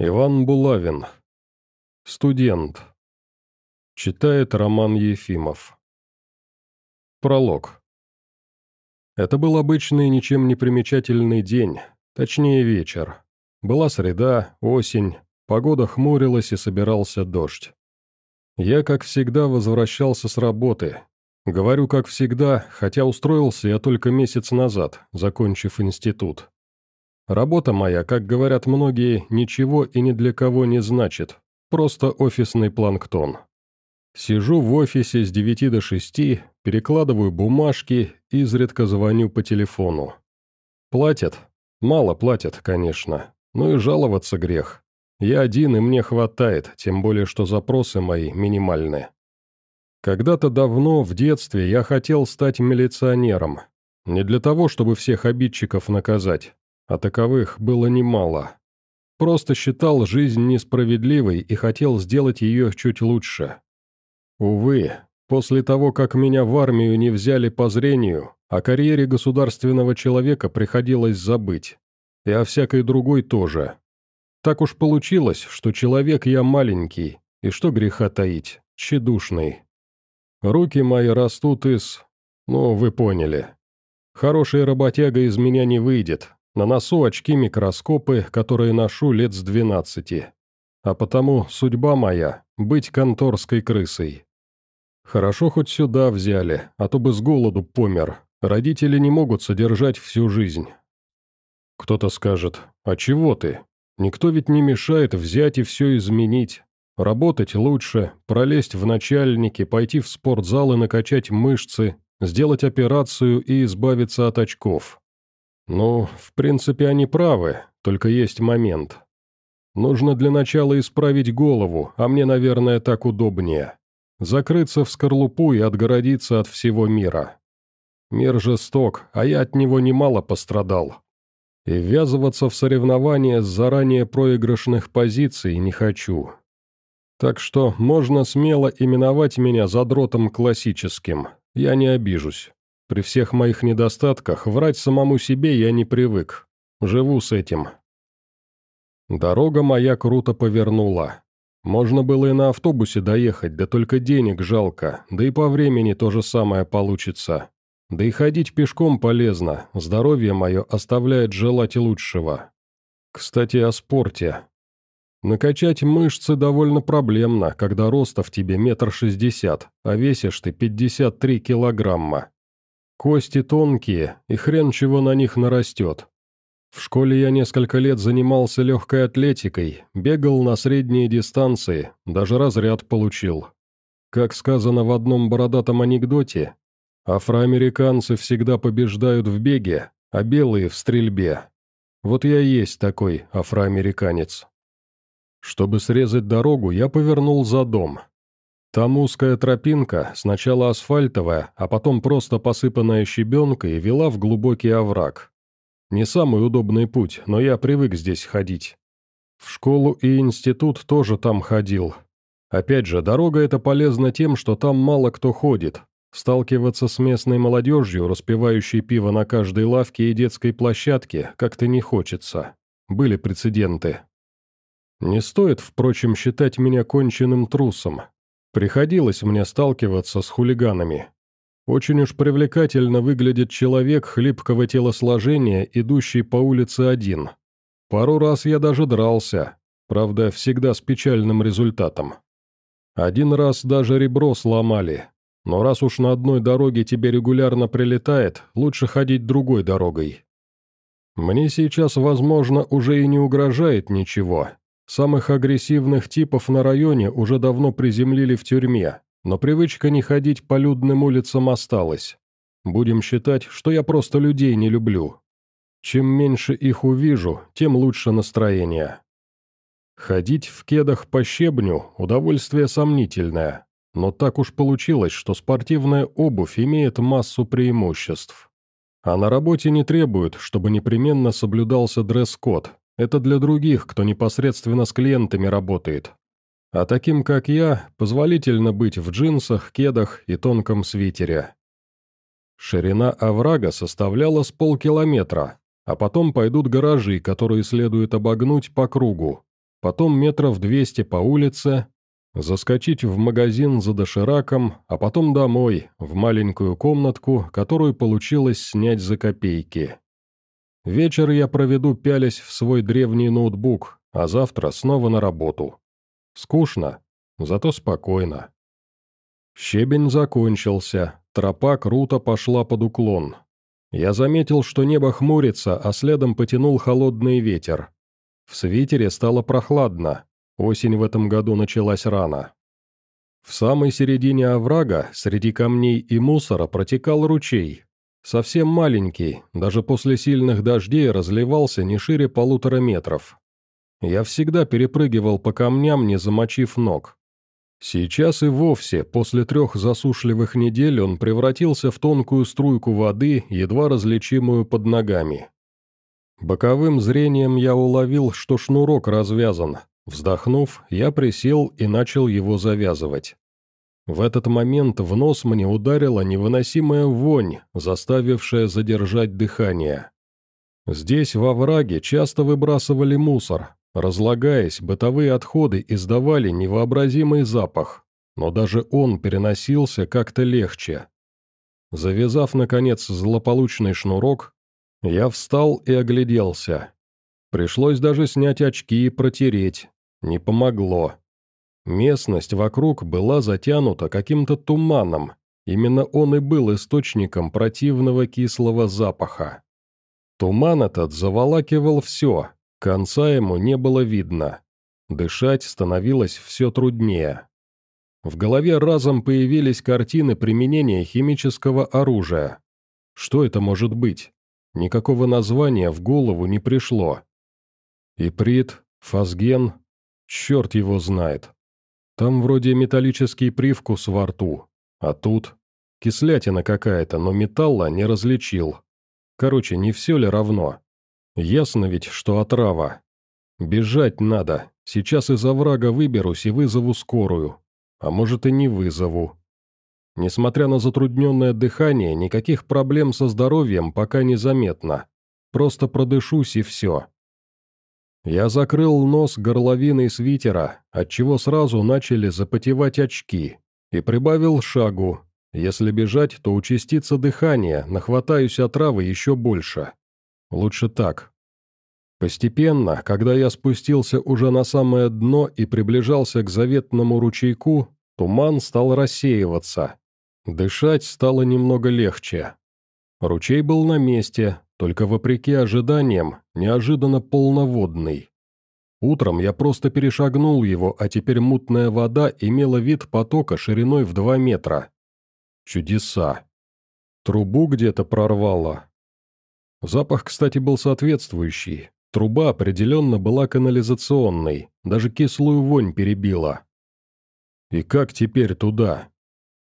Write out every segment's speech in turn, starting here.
Иван Булавин. Студент. Читает Роман Ефимов. Пролог. Это был обычный, ничем не примечательный день, точнее вечер. Была среда, осень, погода хмурилась и собирался дождь. Я, как всегда, возвращался с работы. Говорю, как всегда, хотя устроился я только месяц назад, закончив институт. Работа моя, как говорят многие, ничего и ни для кого не значит. Просто офисный планктон. Сижу в офисе с 9 до 6, перекладываю бумажки, изредка звоню по телефону. Платят? Мало платят, конечно. Но и жаловаться грех. Я один, и мне хватает, тем более, что запросы мои минимальны. Когда-то давно, в детстве, я хотел стать милиционером. Не для того, чтобы всех обидчиков наказать, а таковых было немало. Просто считал жизнь несправедливой и хотел сделать ее чуть лучше. Увы, после того, как меня в армию не взяли по зрению, о карьере государственного человека приходилось забыть. И о всякой другой тоже. Так уж получилось, что человек я маленький, и что греха таить, тщедушный. Руки мои растут из... Ну, вы поняли. Хороший работяга из меня не выйдет, на носу очки-микроскопы, которые ношу лет с двенадцати. А потому судьба моя — быть конторской крысой. Хорошо хоть сюда взяли, а то бы с голоду помер. Родители не могут содержать всю жизнь. Кто-то скажет, а чего ты? Никто ведь не мешает взять и все изменить. Работать лучше, пролезть в начальники, пойти в спортзал и накачать мышцы, сделать операцию и избавиться от очков. «Ну, в принципе, они правы, только есть момент. Нужно для начала исправить голову, а мне, наверное, так удобнее. Закрыться в скорлупу и отгородиться от всего мира. Мир жесток, а я от него немало пострадал. И ввязываться в соревнования с заранее проигрышных позиций не хочу. Так что можно смело именовать меня задротом классическим, я не обижусь. При всех моих недостатках врать самому себе я не привык. Живу с этим. Дорога моя круто повернула. Можно было и на автобусе доехать, да только денег жалко, да и по времени то же самое получится. Да и ходить пешком полезно, здоровье мое оставляет желать лучшего. Кстати, о спорте. Накачать мышцы довольно проблемно, когда роста в тебе метр шестьдесят, а весишь ты пятьдесят три килограмма. Кости тонкие, и хрен чего на них нарастет. В школе я несколько лет занимался легкой атлетикой, бегал на средние дистанции, даже разряд получил. Как сказано в одном бородатом анекдоте, афроамериканцы всегда побеждают в беге, а белые в стрельбе. Вот я и есть такой афроамериканец. Чтобы срезать дорогу, я повернул за дом, там узкая тропинка, сначала асфальтовая, а потом просто посыпанная щебенкой, вела в глубокий овраг. Не самый удобный путь, но я привык здесь ходить. В школу и институт тоже там ходил. Опять же, дорога эта полезна тем, что там мало кто ходит. Сталкиваться с местной молодежью, распивающей пиво на каждой лавке и детской площадке, как-то не хочется. Были прецеденты. Не стоит, впрочем, считать меня конченным трусом. Приходилось мне сталкиваться с хулиганами. Очень уж привлекательно выглядит человек хлипкого телосложения, идущий по улице один. Пару раз я даже дрался, правда, всегда с печальным результатом. Один раз даже ребро сломали, но раз уж на одной дороге тебе регулярно прилетает, лучше ходить другой дорогой. Мне сейчас, возможно, уже и не угрожает ничего, Самых агрессивных типов на районе уже давно приземлили в тюрьме, но привычка не ходить по людным улицам осталась. Будем считать, что я просто людей не люблю. Чем меньше их увижу, тем лучше настроение. Ходить в кедах по щебню – удовольствие сомнительное, но так уж получилось, что спортивная обувь имеет массу преимуществ. А на работе не требуют, чтобы непременно соблюдался дресс-код, это для других, кто непосредственно с клиентами работает. А таким, как я, позволительно быть в джинсах, кедах и тонком свитере. Ширина оврага составляла с полкилометра, а потом пойдут гаражи, которые следует обогнуть по кругу. потом метров двести по улице, заскочить в магазин за дошираком, а потом домой, в маленькую комнатку, которую получилось снять за копейки. Вечер я проведу пялясь в свой древний ноутбук, а завтра снова на работу. Скучно, зато спокойно. Щебень закончился, тропа круто пошла под уклон. Я заметил, что небо хмурится, а следом потянул холодный ветер. В свитере стало прохладно, осень в этом году началась рано. В самой середине оврага, среди камней и мусора, протекал ручей, Совсем маленький, даже после сильных дождей разливался не шире полутора метров. Я всегда перепрыгивал по камням, не замочив ног. Сейчас и вовсе, после трех засушливых недель, он превратился в тонкую струйку воды, едва различимую под ногами. Боковым зрением я уловил, что шнурок развязан. Вздохнув, я присел и начал его завязывать. В этот момент в нос мне ударила невыносимая вонь, заставившая задержать дыхание. Здесь, во враге, часто выбрасывали мусор. Разлагаясь, бытовые отходы издавали невообразимый запах, но даже он переносился как-то легче. Завязав, наконец, злополучный шнурок, я встал и огляделся. Пришлось даже снять очки и протереть. Не помогло. Местность вокруг была затянута каким-то туманом, именно он и был источником противного кислого запаха. Туман этот заволакивал все, конца ему не было видно. Дышать становилось все труднее. В голове разом появились картины применения химического оружия. Что это может быть? Никакого названия в голову не пришло. Иприт, фазген, черт его знает. Там вроде металлический привкус во рту, а тут кислятина какая-то, но металла не различил. Короче, не все ли равно? Ясно ведь, что отрава. Бежать надо, сейчас из оврага выберусь и вызову скорую. А может и не вызову. Несмотря на затрудненное дыхание, никаких проблем со здоровьем пока не заметно. Просто продышусь и все. Я закрыл нос горловиной свитера, отчего сразу начали запотевать очки, и прибавил шагу. Если бежать, то участится дыхание, нахватаюсь отравы еще больше. Лучше так. Постепенно, когда я спустился уже на самое дно и приближался к заветному ручейку, туман стал рассеиваться. Дышать стало немного легче. Ручей был на месте, только вопреки ожиданиям, неожиданно полноводный. Утром я просто перешагнул его, а теперь мутная вода имела вид потока шириной в два метра. Чудеса. Трубу где-то прорвало. Запах, кстати, был соответствующий. Труба определенно была канализационной, даже кислую вонь перебила. И как теперь туда?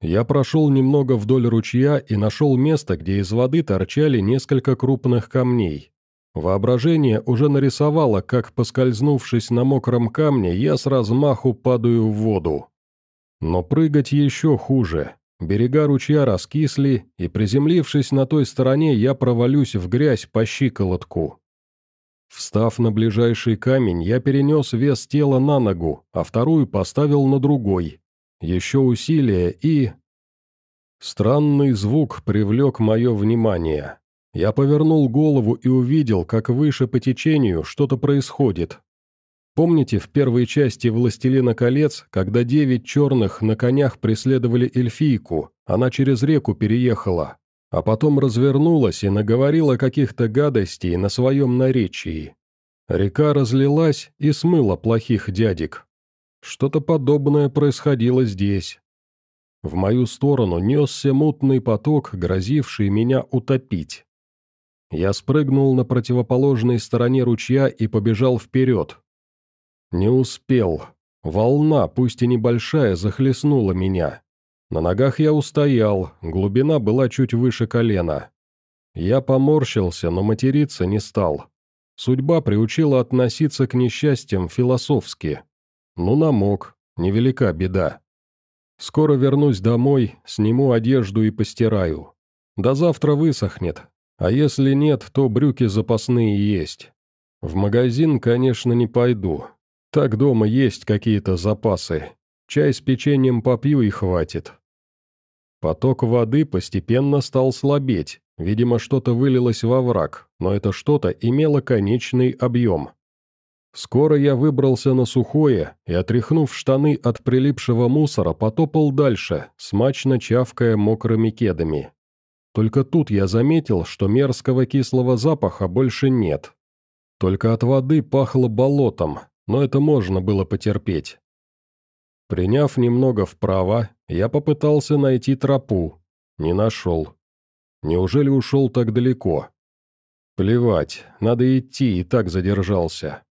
Я прошел немного вдоль ручья и нашел место, где из воды торчали несколько крупных камней. Воображение уже нарисовало, как, поскользнувшись на мокром камне, я с размаху падаю в воду. Но прыгать еще хуже. Берега ручья раскисли, и, приземлившись на той стороне, я провалюсь в грязь по щиколотку. Встав на ближайший камень, я перенес вес тела на ногу, а вторую поставил на другой, еще усилие и... Странный звук привлек мое внимание. Я повернул голову и увидел, как выше по течению что-то происходит. Помните в первой части «Властелина колец», когда девять черных на конях преследовали эльфийку, она через реку переехала, а потом развернулась и наговорила каких-то гадостей на своем наречии. Река разлилась и смыла плохих дядек. Что-то подобное происходило здесь. В мою сторону несся мутный поток, грозивший меня утопить. Я спрыгнул на противоположной стороне ручья и побежал вперед. Не успел. Волна, пусть и небольшая, захлестнула меня. На ногах я устоял, глубина была чуть выше колена. Я поморщился, но материться не стал. Судьба приучила относиться к несчастьям философски. Ну, намок, невелика беда. Скоро вернусь домой, сниму одежду и постираю. До завтра высохнет, а если нет, то брюки запасные есть. В магазин, конечно, не пойду. Так дома есть какие-то запасы. Чай с печеньем попью и хватит. Поток воды постепенно стал слабеть. Видимо, что-то вылилось во враг, но это что-то имело конечный объем. Скоро я выбрался на сухое и, отряхнув штаны от прилипшего мусора, потопал дальше, смачно чавкая мокрыми кедами. Только тут я заметил, что мерзкого кислого запаха больше нет. Только от воды пахло болотом, но это можно было потерпеть. Приняв немного вправо, я попытался найти тропу. Не нашел. Неужели ушел так далеко? Плевать, надо идти, и так задержался.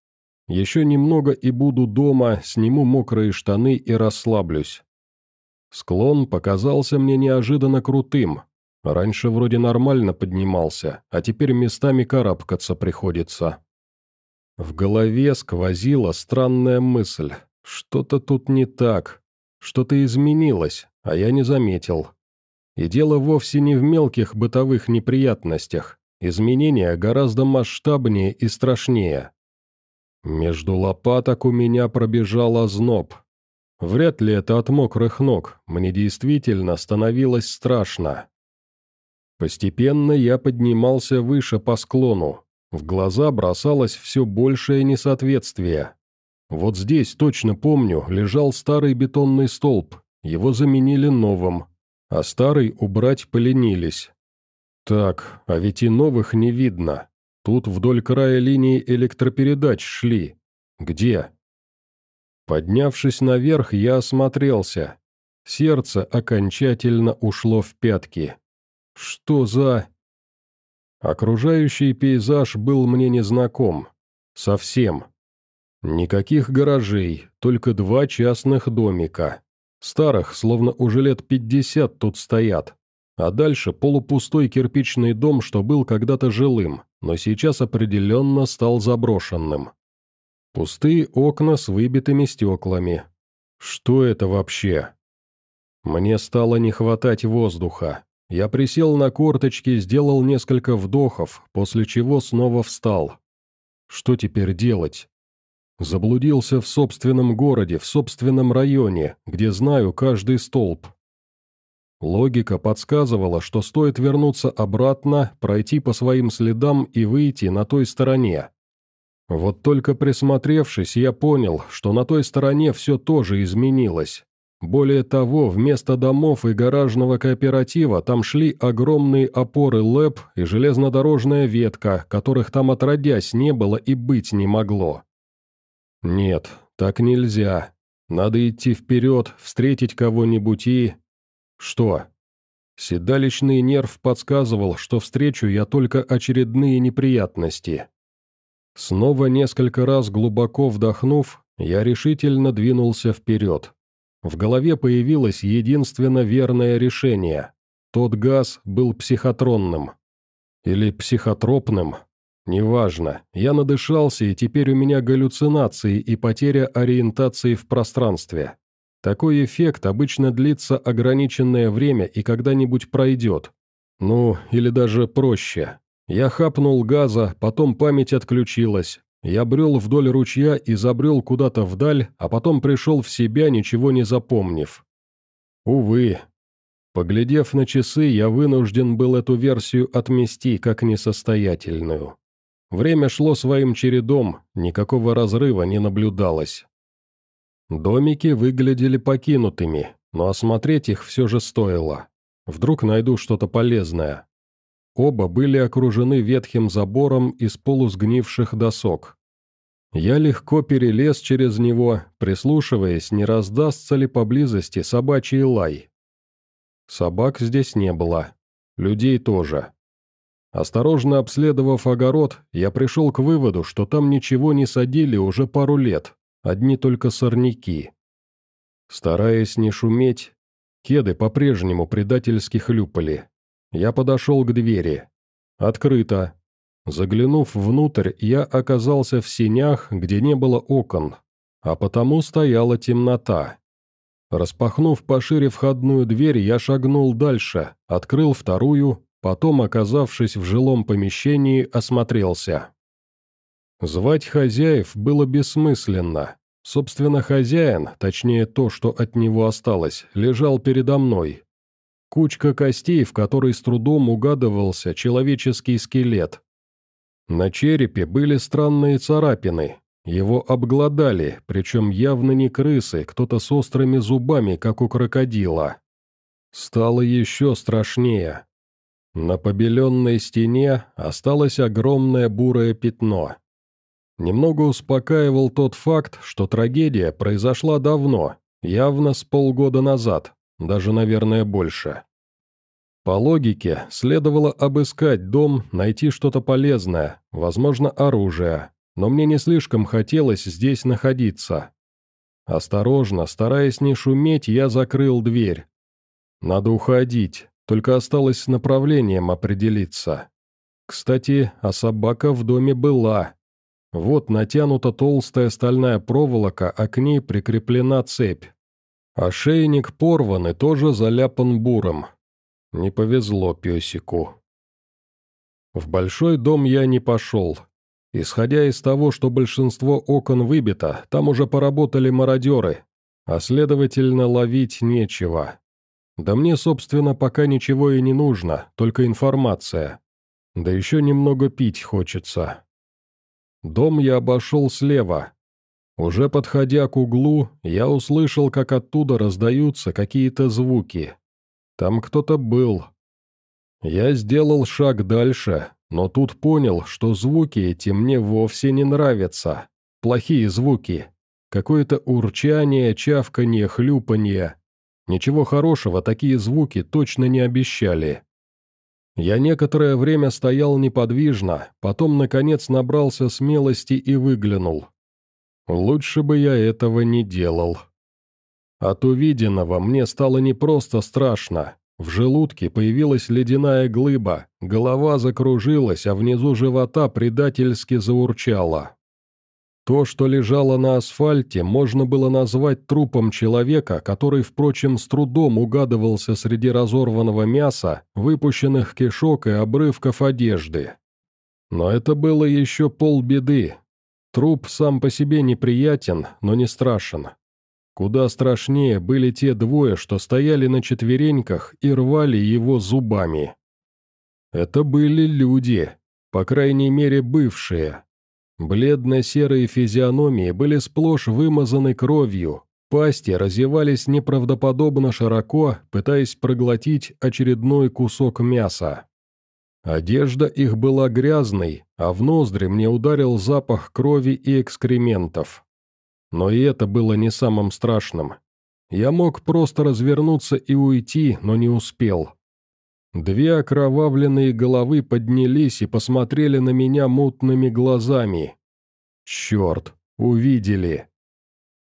Еще немного и буду дома, сниму мокрые штаны и расслаблюсь. Склон показался мне неожиданно крутым. Раньше вроде нормально поднимался, а теперь местами карабкаться приходится. В голове сквозила странная мысль. Что-то тут не так. Что-то изменилось, а я не заметил. И дело вовсе не в мелких бытовых неприятностях. Изменения гораздо масштабнее и страшнее. Между лопаток у меня пробежал озноб. Вряд ли это от мокрых ног, мне действительно становилось страшно. Постепенно я поднимался выше по склону. В глаза бросалось все большее несоответствие. Вот здесь, точно помню, лежал старый бетонный столб, его заменили новым, а старый убрать поленились. Так, а ведь и новых не видно. Тут вдоль края линии электропередач шли. Где? Поднявшись наверх, я осмотрелся. Сердце окончательно ушло в пятки. Что за... Окружающий пейзаж был мне незнаком. Совсем. Никаких гаражей, только два частных домика. Старых, словно уже лет пятьдесят тут стоят. А дальше полупустой кирпичный дом, что был когда-то жилым но сейчас определенно стал заброшенным. Пустые окна с выбитыми стеклами. Что это вообще? Мне стало не хватать воздуха. Я присел на корточки, сделал несколько вдохов, после чего снова встал. Что теперь делать? Заблудился в собственном городе, в собственном районе, где знаю каждый столб. Логика подсказывала, что стоит вернуться обратно, пройти по своим следам и выйти на той стороне. Вот только присмотревшись, я понял, что на той стороне все тоже изменилось. Более того, вместо домов и гаражного кооператива там шли огромные опоры ЛЭП и железнодорожная ветка, которых там отродясь не было и быть не могло. Нет, так нельзя. Надо идти вперед, встретить кого-нибудь и... «Что?» Седалищный нерв подсказывал, что встречу я только очередные неприятности. Снова несколько раз глубоко вдохнув, я решительно двинулся вперед. В голове появилось единственно верное решение. Тот газ был психотронным. Или психотропным. Неважно, я надышался, и теперь у меня галлюцинации и потеря ориентации в пространстве. Такой эффект обычно длится ограниченное время и когда-нибудь пройдет. Ну, или даже проще. Я хапнул газа, потом память отключилась. Я брел вдоль ручья и забрел куда-то вдаль, а потом пришел в себя, ничего не запомнив. Увы. Поглядев на часы, я вынужден был эту версию отмести как несостоятельную. Время шло своим чередом, никакого разрыва не наблюдалось. Домики выглядели покинутыми, но осмотреть их все же стоило. Вдруг найду что-то полезное. Оба были окружены ветхим забором из полусгнивших досок. Я легко перелез через него, прислушиваясь, не раздастся ли поблизости собачий лай. Собак здесь не было. Людей тоже. Осторожно обследовав огород, я пришел к выводу, что там ничего не садили уже пару лет, одни только сорняки. Стараясь не шуметь, кеды по-прежнему предательски хлюпали. Я подошел к двери. Открыто. Заглянув внутрь, я оказался в синях, где не было окон, а потому стояла темнота. Распахнув пошире входную дверь, я шагнул дальше, открыл вторую, потом, оказавшись в жилом помещении, осмотрелся. Звать хозяев было бессмысленно. Собственно, хозяин, точнее то, что от него осталось, лежал передо мной. Кучка костей, в которой с трудом угадывался человеческий скелет. На черепе были странные царапины. Его обглодали, причем явно не крысы, кто-то с острыми зубами, как у крокодила. Стало еще страшнее. На побеленной стене осталось огромное бурое пятно. Немного успокаивал тот факт, что трагедия произошла давно, явно с полгода назад, даже, наверное, больше. По логике, следовало обыскать дом, найти что-то полезное, возможно, оружие, но мне не слишком хотелось здесь находиться. Осторожно, стараясь не шуметь, я закрыл дверь. Надо уходить, только осталось с направлением определиться. Кстати, а собака в доме была, вот натянута толстая стальная проволока, а к ней прикреплена цепь. Ошейник порван и тоже заляпан буром. Не повезло песику. В большой дом я не пошел. Исходя из того, что большинство окон выбито, там уже поработали мародеры, а следовательно ловить нечего. Да мне, собственно, пока ничего и не нужно, только информация. Да еще немного пить хочется. Дом я обошел слева. Уже подходя к углу, я услышал, как оттуда раздаются какие-то звуки. Там кто-то был. Я сделал шаг дальше, но тут понял, что звуки эти мне вовсе не нравятся. Плохие звуки. Какое-то урчание, чавканье, хлюпанье. Ничего хорошего такие звуки точно не обещали. Я некоторое время стоял неподвижно, потом, наконец, набрался смелости и выглянул. Лучше бы я этого не делал. От увиденного мне стало не просто страшно. В желудке появилась ледяная глыба, голова закружилась, а внизу живота предательски заурчала. То, что лежало на асфальте, можно было назвать трупом человека, который, впрочем, с трудом угадывался среди разорванного мяса, выпущенных кишок и обрывков одежды. Но это было еще полбеды. Труп сам по себе неприятен, но не страшен. Куда страшнее были те двое, что стояли на четвереньках и рвали его зубами. Это были люди, по крайней мере бывшие, Бледно-серые физиономии были сплошь вымазаны кровью, пасти разевались неправдоподобно широко, пытаясь проглотить очередной кусок мяса. Одежда их была грязной, а в ноздри мне ударил запах крови и экскрементов. Но и это было не самым страшным. Я мог просто развернуться и уйти, но не успел. Две окровавленные головы поднялись и посмотрели на меня мутными глазами. Черт, увидели.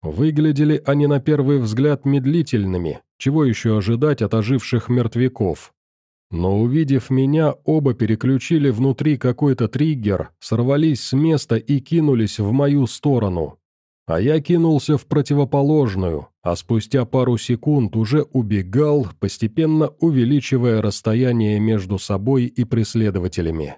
Выглядели они на первый взгляд медлительными, чего еще ожидать от оживших мертвяков. Но увидев меня, оба переключили внутри какой-то триггер, сорвались с места и кинулись в мою сторону. А я кинулся в противоположную, а спустя пару секунд уже убегал, постепенно увеличивая расстояние между собой и преследователями.